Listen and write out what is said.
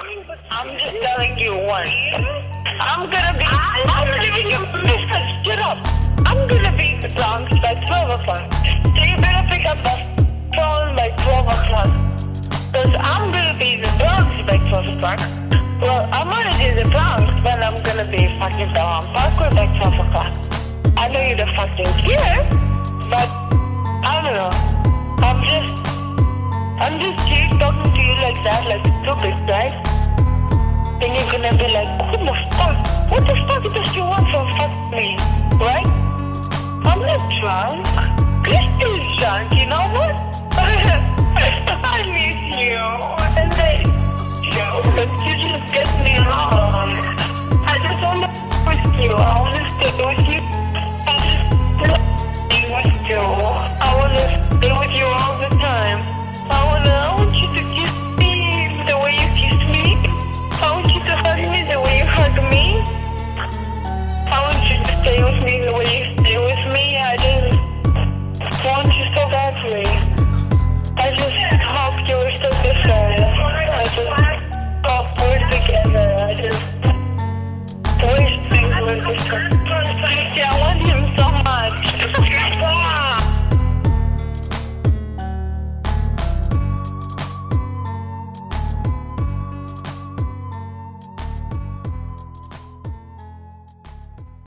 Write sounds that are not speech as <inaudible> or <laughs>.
I'm just telling you once. I'm gonna be. I'm gonna be. Listen, shut up. I'm gonna be in the Bronx by 12 o'clock. So you better pick up the phone by 12 o'clock. Because I'm gonna be in the Bronx by 12 o'clock. Well, I'm already in the Bronx, but I'm gonna be fucking down Parkway by 12 o'clock. I know you're the fucking here, Then you're be like, what the fuck? What the fuck does she want from fuck me? Right? I'm not drunk. Christy's drunk, you know what? <laughs> I miss you. And then, you, but you just get me wrong.